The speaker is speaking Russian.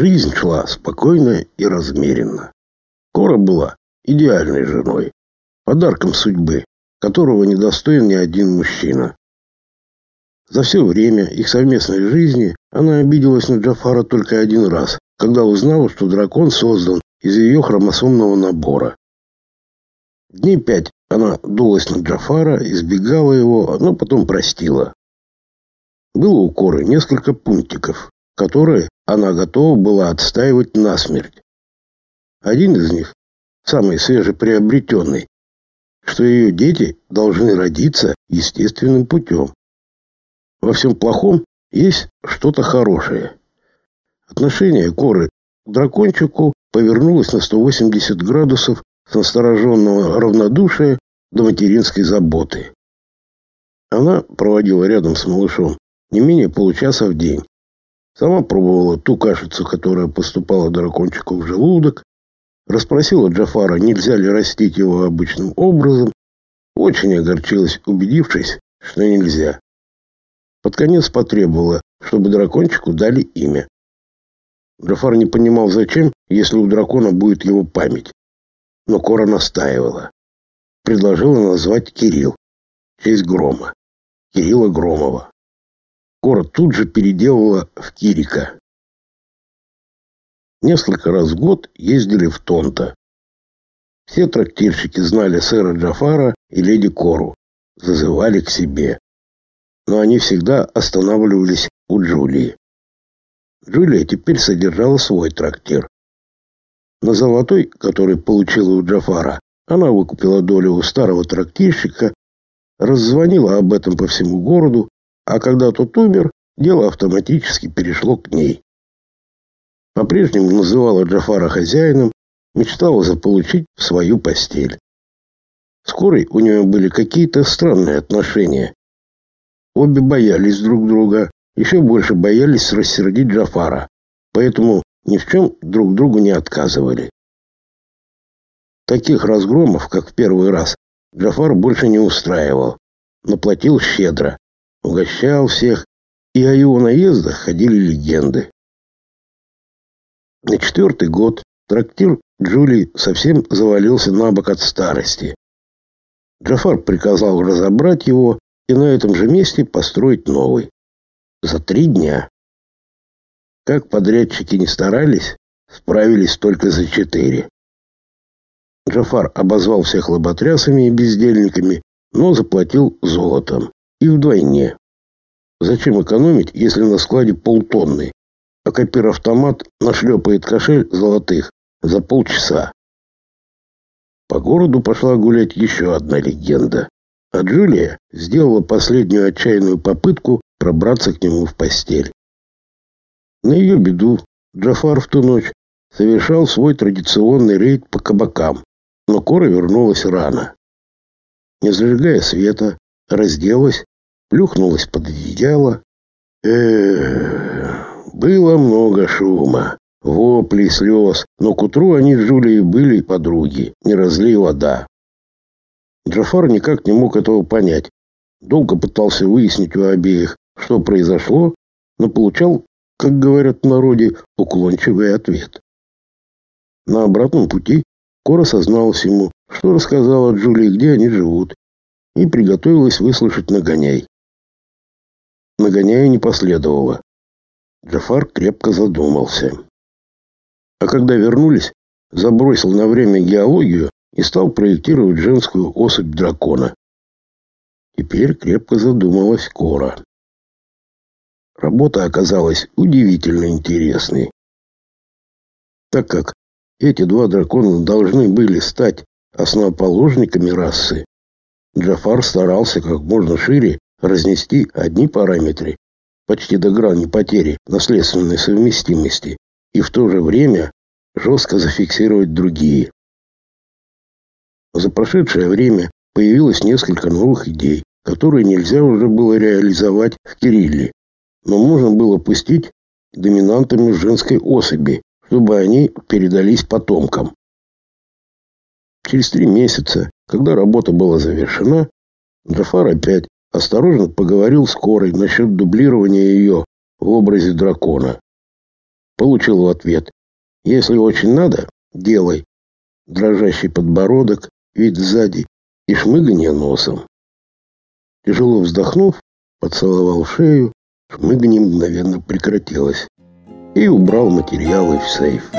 Жизнь шла спокойно и размеренно. Кора была идеальной женой, подарком судьбы, которого не достоин ни один мужчина. За все время их совместной жизни она обиделась на Джафара только один раз, когда узнала, что дракон создан из ее хромосомного набора. Дней пять она дулась на Джафара, избегала его, но потом простила. Было у Коры несколько пунктиков, которые она готова была отстаивать насмерть. Один из них, самый свежеприобретенный, что ее дети должны родиться естественным путем. Во всем плохом есть что-то хорошее. Отношение Коры к дракончику повернулось на 180 градусов с настороженного равнодушия до материнской заботы. Она проводила рядом с малышом не менее получаса в день. Сама пробовала ту кашицу, которая поступала дракончику в желудок, расспросила Джафара, нельзя ли растить его обычным образом, очень огорчилась, убедившись, что нельзя. Под конец потребовала, чтобы дракончику дали имя. Джафар не понимал, зачем, если у дракона будет его память. Но Кора настаивала. Предложила назвать Кирилл, в честь Грома. Кирилла Громова. Кора тут же переделала в Кирика. Несколько раз в год ездили в Тонто. Все трактирщики знали сэра Джафара и леди Кору, зазывали к себе но они всегда останавливались у Джулии. Джулия теперь содержала свой трактир. На золотой, который получила у Джафара, она выкупила долю у старого трактирщика, раззвонила об этом по всему городу, а когда тот умер, дело автоматически перешло к ней. По-прежнему называла Джафара хозяином, мечтала заполучить в свою постель. Вскоре у нее были какие-то странные отношения. Обе боялись друг друга, еще больше боялись рассердить Джафара, поэтому ни в чем друг другу не отказывали. Таких разгромов, как в первый раз, Джафар больше не устраивал, но платил щедро, угощал всех, и о его наездах ходили легенды. На четвертый год трактир Джулии совсем завалился на бок от старости. Джафар приказал разобрать его и на этом же месте построить новый. За три дня. Как подрядчики не старались, справились только за четыре. Джафар обозвал всех лоботрясами и бездельниками, но заплатил золотом. И вдвойне. Зачем экономить, если на складе полтонны, а копир-автомат нашлепает кошель золотых за полчаса? По городу пошла гулять еще одна легенда. А Джулия сделала последнюю отчаянную попытку пробраться к нему в постель. На ее беду Джафар в ту ночь совершал свой традиционный рейд по кабакам, но Кора вернулась рано. Не зажигая света, разделась, плюхнулась под одеяло. Эх, было много шума, воплей, слез, но к утру они с Джулией были подруги, не разлей вода. Джафар никак не мог этого понять. Долго пытался выяснить у обеих, что произошло, но получал, как говорят в народе, уклончивый ответ. На обратном пути Кора созналась ему, что рассказала Джулии, где они живут, и приготовилась выслушать нагоняй. Нагоняя не последовало. Джафар крепко задумался. А когда вернулись, забросил на время геологию и стал проектировать женскую особь дракона. Теперь крепко задумалась Кора. Работа оказалась удивительно интересной. Так как эти два дракона должны были стать основоположниками расы, Джафар старался как можно шире разнести одни параметры, почти до грани потери наследственной совместимости, и в то же время жестко зафиксировать другие. За прошедшее время появилось несколько новых идей, которые нельзя уже было реализовать в Кирилле, но можно было пустить доминантами женской особи, чтобы они передались потомкам. Через три месяца, когда работа была завершена, Джафар опять осторожно поговорил с Корой насчет дублирования ее в образе дракона. Получил в ответ. Если очень надо, делай. Дрожащий подбородок, вид сзади и шмыганье носом. Тяжело вздохнув, поцеловал шею, шмыганье мгновенно прекратилось и убрал материалы в сейф.